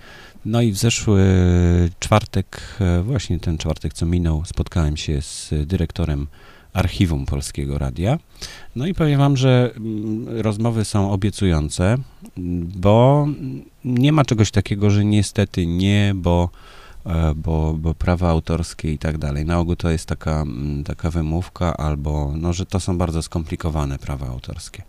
No i w zeszły czwartek, e, właśnie ten czwartek, co minął, spotkałem się z dyrektorem Archiwum Polskiego Radia. No i powiem wam, że mm, rozmowy są obiecujące, bo nie ma czegoś takiego, że niestety nie, bo, e, bo, bo prawa autorskie i tak dalej. Na ogół to jest taka, mm, taka wymówka, albo no, że to są bardzo skomplikowane prawa autorskie.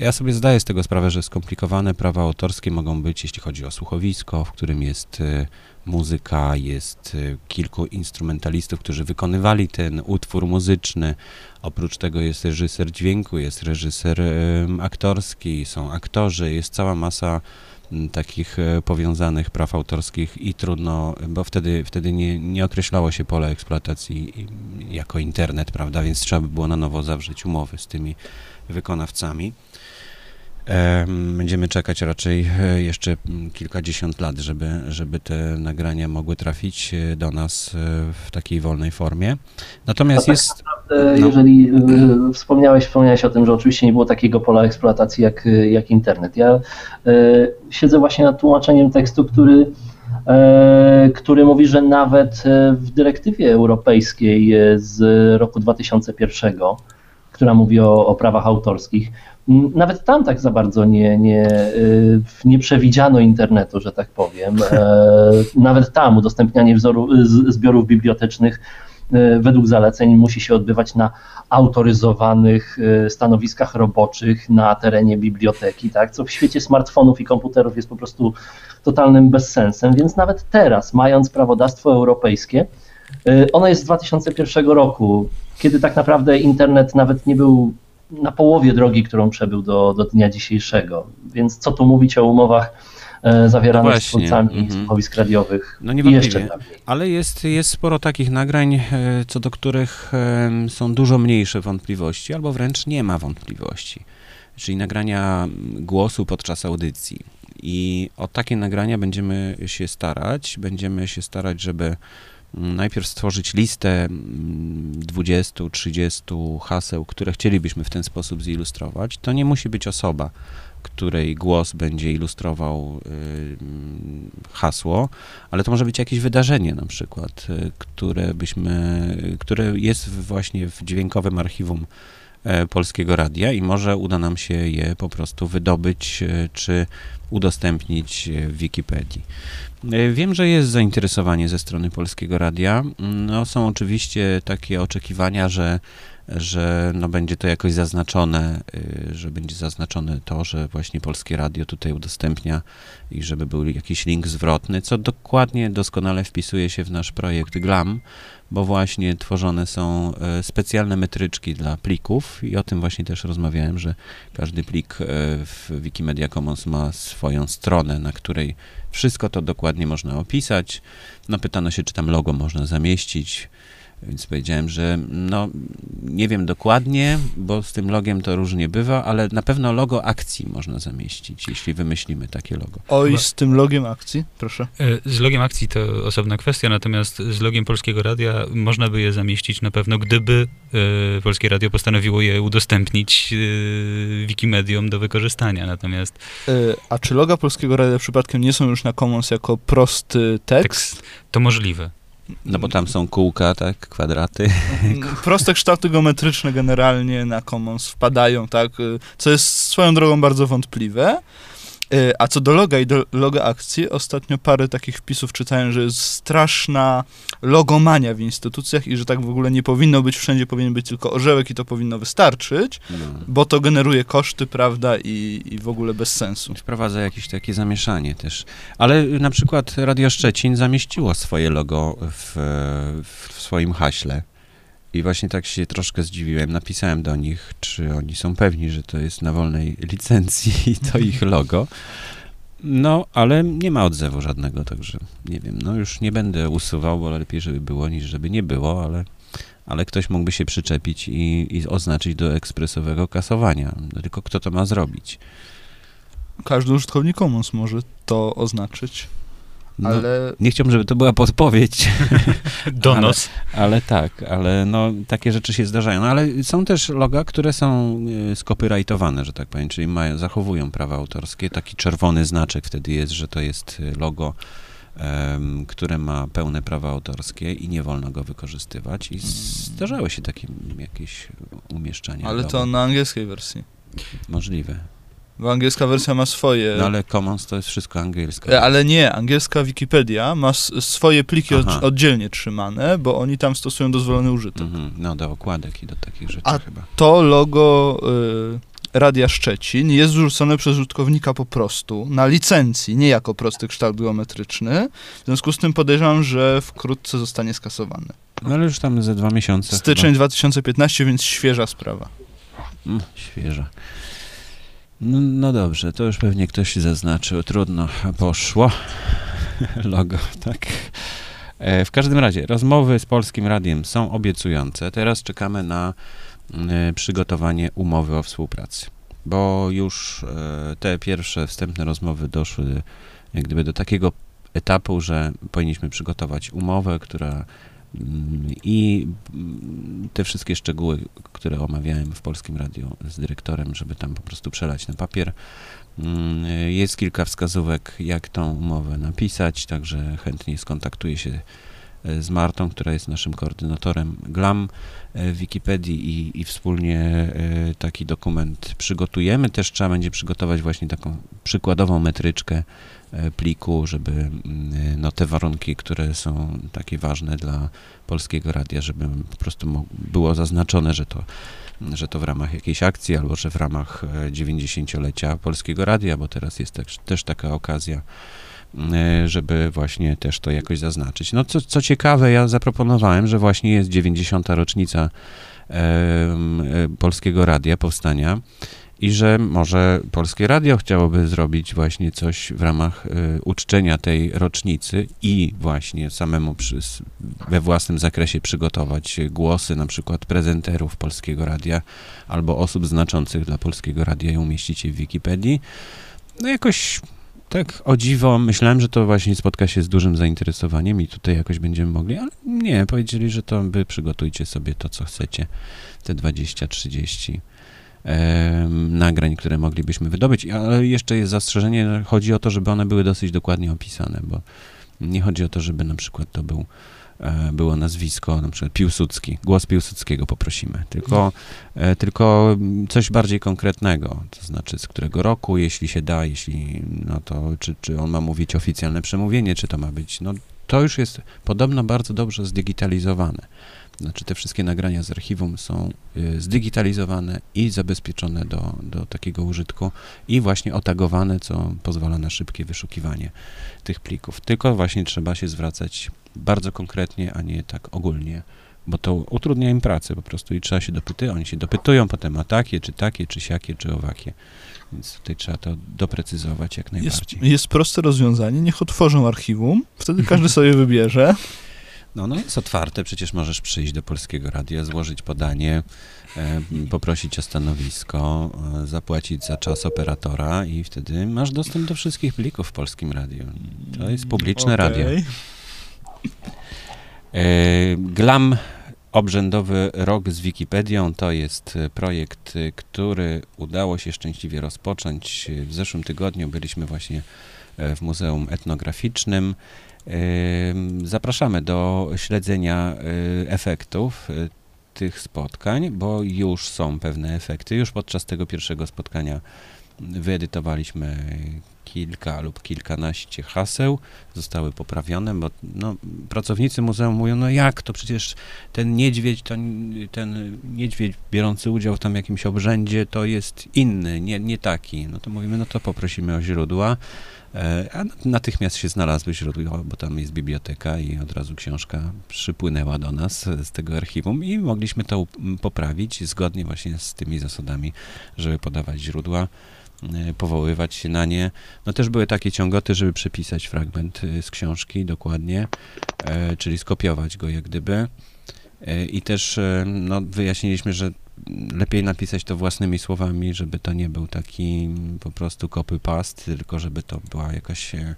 Ja sobie zdaję z tego sprawę, że skomplikowane prawa autorskie mogą być, jeśli chodzi o słuchowisko, w którym jest e, muzyka, jest e, kilku instrumentalistów, którzy wykonywali ten utwór muzyczny. Oprócz tego jest reżyser dźwięku, jest reżyser aktorski, są aktorzy, jest cała masa m, takich e, powiązanych praw autorskich i trudno, bo wtedy, wtedy nie, nie określało się pole eksploatacji jako internet, prawda, więc trzeba by było na nowo zawrzeć umowy z tymi wykonawcami. Em, Będziemy czekać raczej e, jeszcze kilkadziesiąt lat, żeby, żeby te nagrania mogły trafić e, do nas e, w takiej wolnej formie. Natomiast tak jest. E, No. Jeżeli wspomniałeś, wspomniałeś o tym, że oczywiście nie było takiego pola eksploatacji jak, jak internet. Ja siedzę właśnie nad tłumaczeniem tekstu, który, który mówi, że nawet w dyrektywie europejskiej z roku 2001, która mówi o, o prawach autorskich, nawet tam tak za bardzo nie, nie, e, nie przewidziano internetu, że tak powiem. E, (laughs) Nawet tam udostępnianie wzoru, zbiorów bibliotecznych e, według zaleceń musi się odbywać na autoryzowanych e, stanowiskach roboczych na terenie biblioteki, tak? co w świecie smartfonów i komputerów jest po prostu totalnym bezsensem, więc nawet teraz, mając prawodawstwo europejskie, ono jest z 2001 roku, kiedy tak naprawdę internet nawet nie był na połowie drogi, którą przebył do, do dnia dzisiejszego. Więc co tu mówić o umowach e, zawieranych z twórcami mhm. słuchowisk radiowych No niewątpliwie. jeszcze. Ale jest, jest sporo takich nagrań, e, co do których em, są dużo mniejsze wątpliwości, albo wręcz nie ma wątpliwości. Czyli nagrania mm, głosu podczas audycji. I o takie nagrania będziemy się starać. Będziemy się starać, żeby mm, najpierw stworzyć listę mm, 20-30 haseł, które chcielibyśmy w ten sposób zilustrować. To nie musi być osoba, której głos będzie ilustrował y, mm, hasło, ale to może być jakieś wydarzenie na przykład, y, które byśmy, które jest właśnie w dźwiękowym archiwum Polskiego Radia i może uda nam się je po prostu wydobyć e, czy udostępnić e, w Wikipedii. E, Wiem, że jest zainteresowanie ze strony Polskiego Radia. No, są oczywiście takie oczekiwania, że, że no, będzie to jakoś zaznaczone, y, że będzie zaznaczone to, że właśnie Polskie Radio tutaj udostępnia i żeby był jakiś link zwrotny, co dokładnie, doskonale wpisuje się w nasz projekt GLAM, bo właśnie tworzone są e, specjalne metryczki dla plików i o tym właśnie też rozmawiałem, że każdy plik e, w Wikimedia Commons ma swoją stronę, na której wszystko to dokładnie można opisać. No pytano się, czy tam logo można zamieścić, więc powiedziałem, że no nie wiem dokładnie, bo z tym logiem to różnie bywa, ale na pewno logo akcji można zamieścić, jeśli wymyślimy takie logo. Oj, z tym logiem akcji, proszę. E, Z logiem akcji to osobna kwestia, natomiast z logiem Polskiego Radia można by je zamieścić na pewno, gdyby e, Polskie Radio postanowiło je udostępnić e, Wikimediom do wykorzystania. Natomiast A czy loga Polskiego Radia przypadkiem nie są już na Commons jako prosty tekst? tekst to możliwe. No bo tam są kółka, tak, kwadraty. (laughs) Proste kształty geometryczne generalnie na Commons wpadają, tak, co jest swoją drogą bardzo wątpliwe. Y, A co do loga i do loga akcji, ostatnio parę takich wpisów czytałem, że jest straszna logomania w instytucjach i że tak w ogóle nie powinno być, wszędzie powinien być tylko orzełek i to powinno wystarczyć, No. bo to generuje koszty, prawda, i, i w ogóle bez sensu. Wprowadza jakieś takie zamieszanie też. Ale na przykład Radio Szczecin zamieściło swoje logo w, w swoim haśle. I właśnie tak się troszkę zdziwiłem. Napisałem do nich, czy oni są pewni, że to jest na wolnej licencji i to ich (laughs) logo. No, ale nie ma odzewu żadnego, także nie wiem. No już nie będę usuwał, bo lepiej, żeby było, niż żeby nie było, ale, ale ktoś mógłby się przyczepić i, i oznaczyć do ekspresowego kasowania. Tylko kto to ma zrobić? Każdy użytkownik Commons może to oznaczyć, No, ale Nie chciałbym, żeby to była podpowiedź, (laughs) Donos. ale tak, ale no, takie rzeczy się zdarzają. No, ale są też loga, które są y, skopyrightowane, że tak powiem, czyli mają, zachowują prawa autorskie. Taki czerwony znaczek wtedy jest, że to jest logo, które ma pełne prawa autorskie i nie wolno go wykorzystywać. I zdarzały się takie jakieś umieszczania. ale logo. to na angielskiej wersji. Możliwe. Bo angielska wersja ma swoje. No ale Commons to jest wszystko angielskie. Ale nie, angielska Wikipedia ma swoje pliki od, oddzielnie trzymane, bo oni tam stosują dozwolony użytek. Mhm, no do okładek i do takich rzeczy A chyba. To logo y, Radia Szczecin jest wrzucone przez użytkownika po prostu na licencji, nie jako prosty kształt geometryczny. W związku z tym podejrzewam, że wkrótce zostanie skasowany. No ale już tam ze dwa miesiące. Styczeń 2015, więc świeża sprawa. Chyba. Mm, świeża. No, no dobrze, to już pewnie ktoś zaznaczył. Trudno, poszło. (laughs) Logo, tak. E, W każdym razie, rozmowy z Polskim Radiem są obiecujące. Teraz czekamy na e, przygotowanie umowy o współpracy. bo już e, te pierwsze wstępne rozmowy doszły jak gdyby do takiego etapu, że powinniśmy przygotować umowę, która mm, i mm, te wszystkie szczegóły, które omawiałem w Polskim Radiu z dyrektorem, żeby tam po prostu przelać na papier. Mm, Jest kilka wskazówek, jak tą umowę napisać, także chętnie skontaktuję się e, z Martą, która jest naszym koordynatorem GLAM e, w Wikipedii i, i wspólnie e, taki dokument przygotujemy. Też trzeba będzie przygotować właśnie taką przykładową metryczkę pliku, żeby mm, no, te warunki, które są takie ważne dla Polskiego Radia, żeby po prostu było zaznaczone, że to że to w ramach jakiejś akcji, albo że w ramach e, 90-lecia Polskiego Radia, bo teraz jest też, też taka okazja, e, żeby właśnie też to jakoś zaznaczyć. No co, co ciekawe, ja zaproponowałem, że właśnie jest 90. rocznica e, Polskiego Radia, powstania i że może Polskie Radio chciałoby zrobić właśnie coś w ramach e, uczczenia tej rocznicy i właśnie samemu przy, we własnym zakresie przygotować głosy na przykład prezenterów Polskiego Radia albo osób znaczących dla Polskiego Radia i umieścić je w Wikipedii. No jakoś tak o dziwo, myślałem, że to właśnie spotka się z dużym zainteresowaniem i tutaj jakoś będziemy mogli, ale nie, powiedzieli, że to wy przygotujcie sobie to, co chcecie, te 20-30 em, nagrań, które moglibyśmy wydobyć, ale jeszcze jest zastrzeżenie, chodzi o to, żeby one były dosyć dokładnie opisane, bo nie chodzi o to, żeby na przykład to był e, było nazwisko, na przykład Piłsudski, głos Piłsudskiego poprosimy, tylko, e, tylko coś bardziej konkretnego, to znaczy z którego roku, jeśli się da, jeśli, no to czy, czy on ma mówić oficjalne przemówienie, czy to ma być, no to już jest podobno bardzo dobrze zdigitalizowane. Znaczy te wszystkie nagrania z archiwum są y, zdigitalizowane i zabezpieczone do, do takiego użytku i właśnie otagowane, co pozwala na szybkie wyszukiwanie tych plików. Tylko właśnie trzeba się zwracać bardzo konkretnie, a nie tak ogólnie, bo to utrudnia im pracę po prostu i trzeba się dopytać. Oni się dopytują potem a takie, czy takie, czy siakie, czy owakie. Więc tutaj trzeba to doprecyzować jak Jest, najbardziej. jest proste rozwiązanie, niech otworzą archiwum, wtedy każdy sobie wybierze. (laughs) No, no jest otwarte, przecież możesz przyjść do Polskiego Radia, złożyć podanie, e, poprosić o stanowisko, e, zapłacić za czas operatora i wtedy masz dostęp do wszystkich plików w Polskim Radiu. To jest publiczne radio. Okej. E, Glam Obrzędowy Rok z Wikipedią to jest projekt, który udało się szczęśliwie rozpocząć. W zeszłym tygodniu byliśmy właśnie w Muzeum Etnograficznym. Zapraszamy do śledzenia e, efektów e, tych spotkań, bo już są pewne efekty. Już podczas tego pierwszego spotkania wyedytowaliśmy kilka lub kilkanaście haseł, zostały poprawione, bo no, pracownicy muzeum mówią, no jak to przecież ten niedźwiedź, ten niedźwiedź biorący udział w tam jakimś obrzędzie, to jest inny, nie, nie taki. No to mówimy, no to poprosimy o źródła, a natychmiast się znalazły źródła, bo tam jest biblioteka i od razu książka przypłynęła do nas z tego archiwum i mogliśmy to poprawić zgodnie właśnie z tymi zasadami, żeby podawać źródła e, powoływać się na nie. No też były takie ciągoty, żeby przepisać fragment y, z książki dokładnie, e, czyli skopiować go jak gdyby. E, I też e, no, wyjaśniliśmy, że lepiej napisać to własnymi słowami, żeby to nie był taki po prostu copy-paste, tylko żeby to była jakaś e,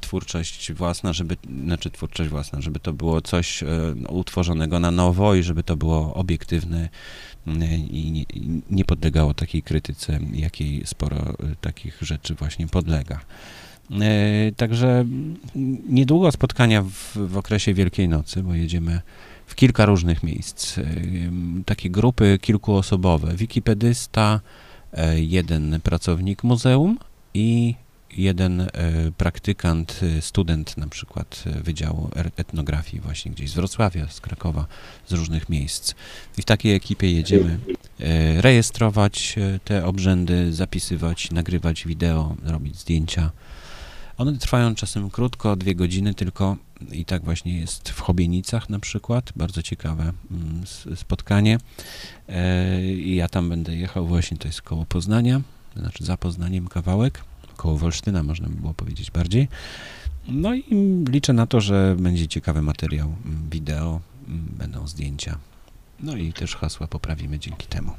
twórczość własna, żeby, znaczy twórczość własna, żeby to było coś e, utworzonego na nowo i żeby to było obiektywne m, i nie, nie podlegało takiej krytyce, jakiej sporo e, takich rzeczy właśnie podlega. E, Także niedługo spotkania w, w okresie Wielkiej Nocy, bo jedziemy w kilka różnych miejsc. E, Takie grupy kilkuosobowe. Wikipedysta, e, jeden pracownik muzeum i jeden e, praktykant, student na przykład Wydziału Er- Etnografii właśnie gdzieś z Wrocławia, z Krakowa, z różnych miejsc. I w takiej ekipie jedziemy rejestrować te obrzędy, zapisywać, nagrywać wideo, robić zdjęcia. One trwają czasem krótko, dwie godziny tylko i tak właśnie jest w Chobienicach na przykład, bardzo ciekawe mm, spotkanie. E, I ja tam będę jechał właśnie, to jest koło Poznania, to znaczy za Poznaniem kawałek, koło Wolsztyna można by było powiedzieć bardziej. No i liczę na to, że będzie ciekawy materiał mm, wideo, mm, będą zdjęcia. No i też hasła poprawimy dzięki temu.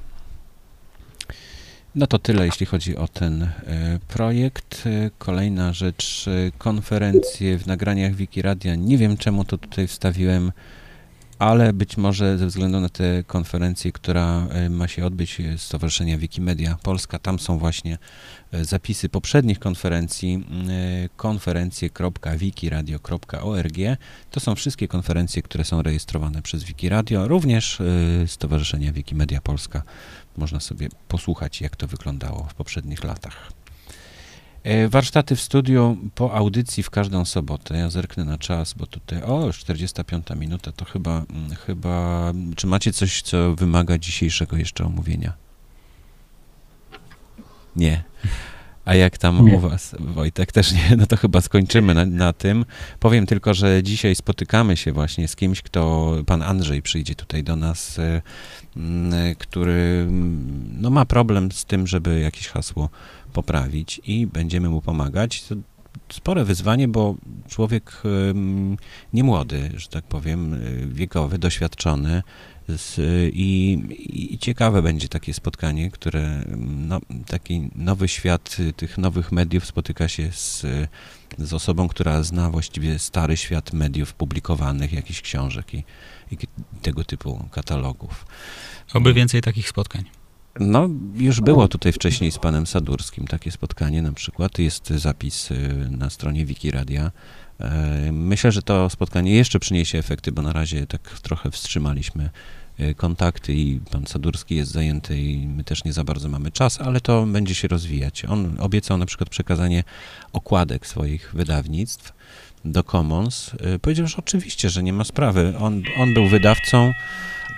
No to tyle, jeśli chodzi o ten e, projekt. E, Kolejna rzecz, e, konferencje w nagraniach Wikiradia. Nie wiem, czemu to tutaj wstawiłem, ale być może ze względu na tę konferencję, która ma się odbyć Stowarzyszenia Wikimedia Polska, tam są właśnie zapisy poprzednich konferencji, e, konferencje.wikiradio.org. To są wszystkie konferencje, które są rejestrowane przez Wikiradio, również e, Stowarzyszenia Wikimedia Polska. Można sobie posłuchać, jak to wyglądało w poprzednich latach. E, Warsztaty w studiu po audycji w każdą sobotę. Ja zerknę na czas, bo tutaj, o, już 45 minuta, to chyba, mm, chyba, czy macie coś, co wymaga dzisiejszego jeszcze omówienia? Nie. A jak tam Nie. u was, Wojtek, też nie? No to chyba skończymy na, na tym. Powiem tylko, że dzisiaj spotykamy się właśnie z kimś, kto, pan Andrzej przyjdzie tutaj do nas, e, mm, który no, ma problem z tym, żeby jakieś hasło poprawić i będziemy mu pomagać. Spore wyzwanie, bo człowiek ym, niemłody, że tak powiem, y, wiekowy, doświadczony z, i, i ciekawe będzie takie spotkanie, które no, taki nowy świat y, tych nowych mediów spotyka się z, z osobą, która zna właściwie stary świat mediów publikowanych, jakichś książek i, i tego typu katalogów. Oby więcej takich spotkań. No, już było tutaj wcześniej z panem Sadurskim takie spotkanie na przykład. Jest zapis y, na stronie Wikiradia. E, Myślę, że to spotkanie jeszcze przyniesie efekty, bo na razie tak trochę wstrzymaliśmy y, kontakty i pan Sadurski jest zajęty i my też nie za bardzo mamy czas, ale to będzie się rozwijać. On obiecał na przykład przekazanie okładek swoich wydawnictw do Commons. Y, Powiedział, że oczywiście, że nie ma sprawy. On, on był wydawcą,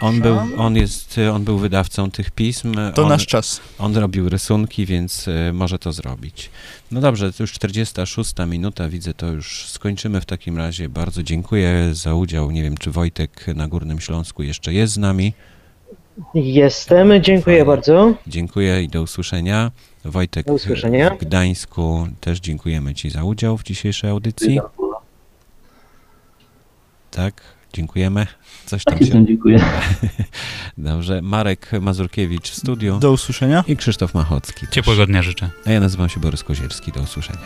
on był, on jest, on był wydawcą tych pism. To on, nasz czas. on robił rysunki, więc y, może to zrobić. No dobrze, to już 46 minuta, widzę, to już skończymy w takim razie. Bardzo dziękuję za udział. Nie wiem, czy Wojtek na Górnym Śląsku jeszcze jest z nami. Jestem, dziękuję Fajnie. bardzo. Dziękuję i do usłyszenia. Wojtek Do usłyszenia. w Gdańsku też dziękujemy Ci za udział w dzisiejszej audycji. Tak, dziękujemy. Coś tam się... dziękuję. (laughs) Dobrze, Marek Mazurkiewicz w studiu Do usłyszenia. i Krzysztof Machocki. też. Ciepłego dnia życzę. A ja nazywam się Borys Kozielski. Do usłyszenia.